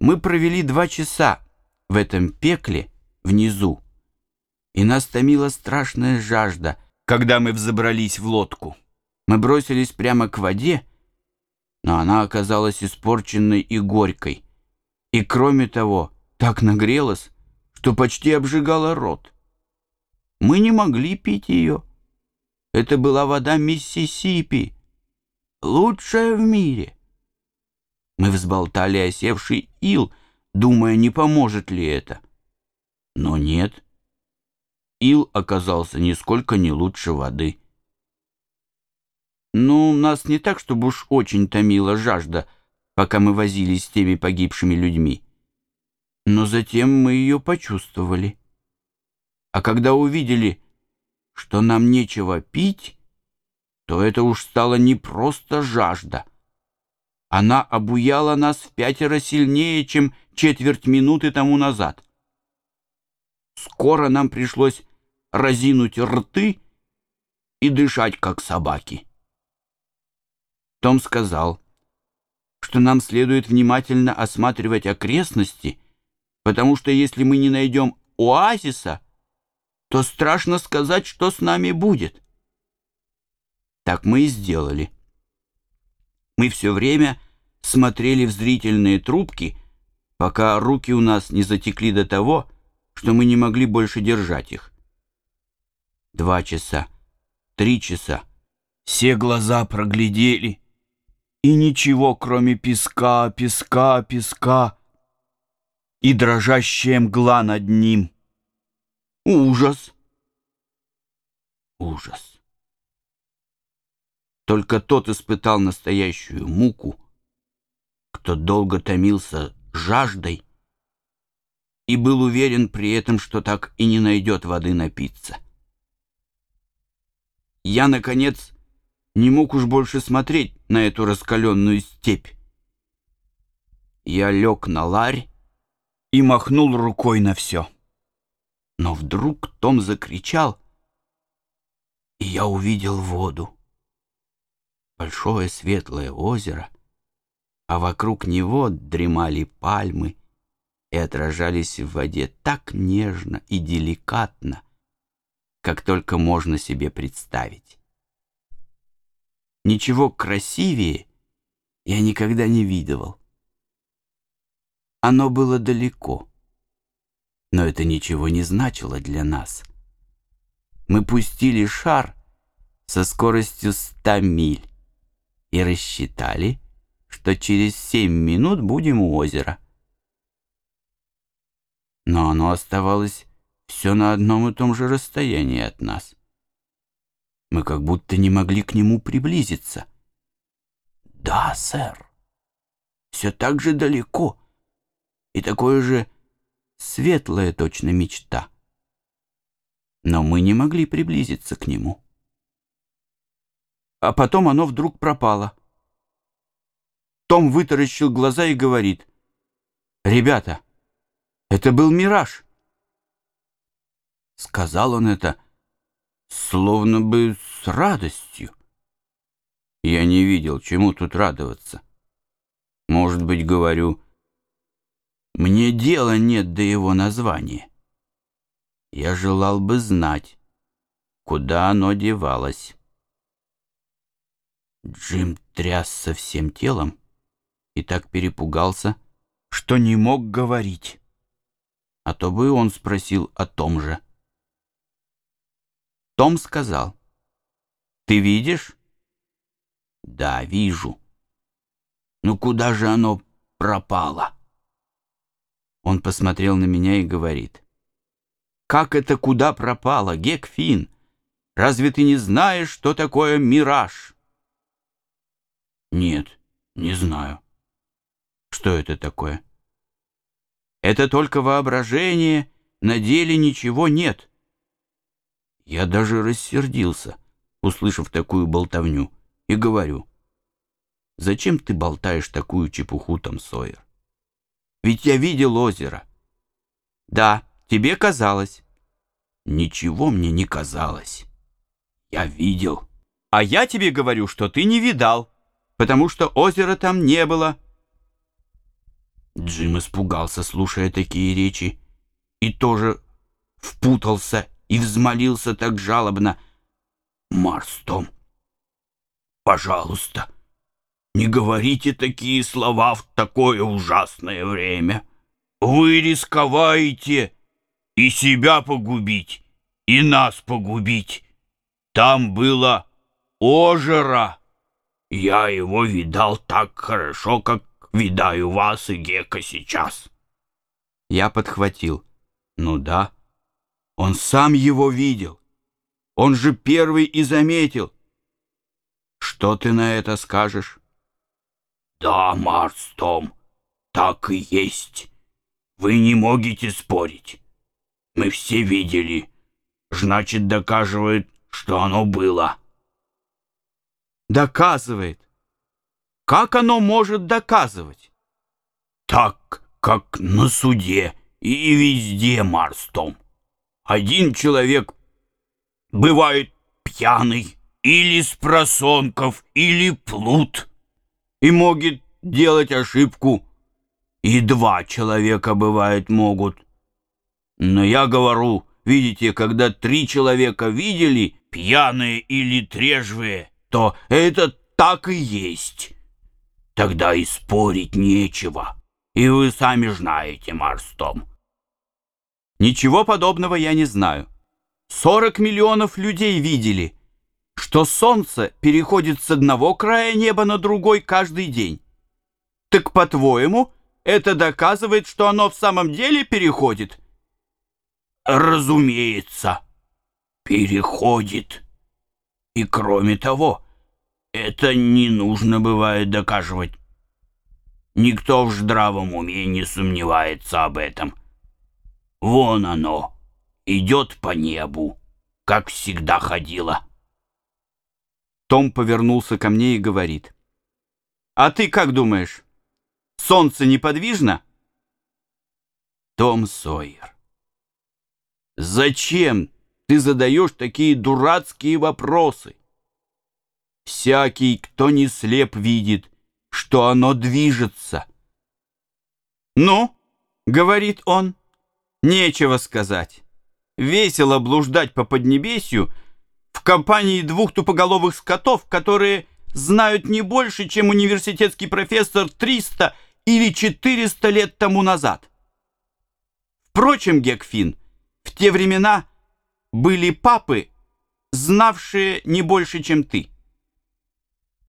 Мы провели два часа в этом пекле внизу, и нас томила страшная жажда, когда мы взобрались в лодку. Мы бросились прямо к воде, но она оказалась испорченной и горькой, и, кроме того, так нагрелась, что почти обжигала рот. Мы не могли пить ее. Это была вода Миссисипи, лучшая в мире. Мы взболтали осевший ил, думая, не поможет ли это. Но нет. Ил оказался нисколько не лучше воды. Ну, нас не так, чтобы уж очень томила жажда, пока мы возились с теми погибшими людьми. Но затем мы ее почувствовали. А когда увидели, что нам нечего пить, то это уж стало не просто жажда. Она обуяла нас в пятеро сильнее, чем четверть минуты тому назад. Скоро нам пришлось разинуть рты и дышать, как собаки. Том сказал, что нам следует внимательно осматривать окрестности, потому что если мы не найдем оазиса, то страшно сказать, что с нами будет. Так мы и сделали. Мы все время смотрели в зрительные трубки, пока руки у нас не затекли до того, что мы не могли больше держать их. Два часа, три часа. Все глаза проглядели, и ничего, кроме песка, песка, песка и дрожащая мгла над ним. Ужас! Ужас! Только тот испытал настоящую муку, кто долго томился жаждой и был уверен при этом, что так и не найдет воды напиться. Я, наконец, не мог уж больше смотреть на эту раскаленную степь. Я лег на ларь и махнул рукой на все. Но вдруг Том закричал, и я увидел воду. Большое светлое озеро, а вокруг него дремали пальмы и отражались в воде так нежно и деликатно, как только можно себе представить. Ничего красивее я никогда не видывал. Оно было далеко, но это ничего не значило для нас. Мы пустили шар со скоростью 100 миль и рассчитали, что через семь минут будем у озера. Но оно оставалось все на одном и том же расстоянии от нас. Мы как будто не могли к нему приблизиться. «Да, сэр, все так же далеко, и такое же светлая точно мечта». Но мы не могли приблизиться к нему. А потом оно вдруг пропало. Том вытаращил глаза и говорит, «Ребята, это был мираж». Сказал он это, словно бы с радостью. Я не видел, чему тут радоваться. Может быть, говорю, мне дела нет до его названия. Я желал бы знать, куда оно девалось. Джим трясся всем телом, и так перепугался, что не мог говорить. А то бы он спросил о том же. Том сказал, «Ты видишь?» «Да, вижу». «Ну куда же оно пропало?» Он посмотрел на меня и говорит, «Как это куда пропало, Гекфин? Разве ты не знаешь, что такое мираж?» «Нет, не знаю». Что это такое? Это только воображение, на деле ничего нет. Я даже рассердился, услышав такую болтовню, и говорю, «Зачем ты болтаешь такую чепуху, там, Сойер? Ведь я видел озеро». «Да, тебе казалось». «Ничего мне не казалось. Я видел». «А я тебе говорю, что ты не видал, потому что озера там не было». Джим испугался, слушая такие речи, и тоже впутался и взмолился так жалобно. «Марс, Том, пожалуйста, не говорите такие слова в такое ужасное время. Вы рисковаете и себя погубить, и нас погубить. Там было озеро. Я его видал так хорошо, как видаю вас и Гека сейчас. Я подхватил. Ну да, он сам его видел. Он же первый и заметил. Что ты на это скажешь? Да, Марс Том, так и есть. Вы не можете спорить. Мы все видели. Значит, доказывает, что оно было. Доказывает. Как оно может доказывать? Так, как на суде и везде, Марстом. Один человек бывает пьяный, или с просонков, или плут, и может делать ошибку. И два человека, бывает, могут. Но я говорю, видите, когда три человека видели, пьяные или трезвые, то это так и есть. Тогда и спорить нечего. И вы сами знаете, Марстом. Ничего подобного я не знаю. 40 миллионов людей видели, что солнце переходит с одного края неба на другой каждый день. Так, по-твоему, это доказывает, что оно в самом деле переходит? Разумеется, переходит. И кроме того, это не нужно бывает доказывать. Никто в здравом уме не сомневается об этом. Вон оно, идет по небу, как всегда ходило. Том повернулся ко мне и говорит. «А ты как думаешь, солнце неподвижно?» Том Сойер, зачем ты задаешь такие дурацкие вопросы? Всякий, кто не слеп, видит, что оно движется. «Ну?» — говорит он. «Нечего сказать. Весело блуждать по Поднебесью в компании двух тупоголовых скотов, которые знают не больше, чем университетский профессор 300 или 400 лет тому назад. Впрочем, Гекфин, в те времена были папы, знавшие не больше, чем ты.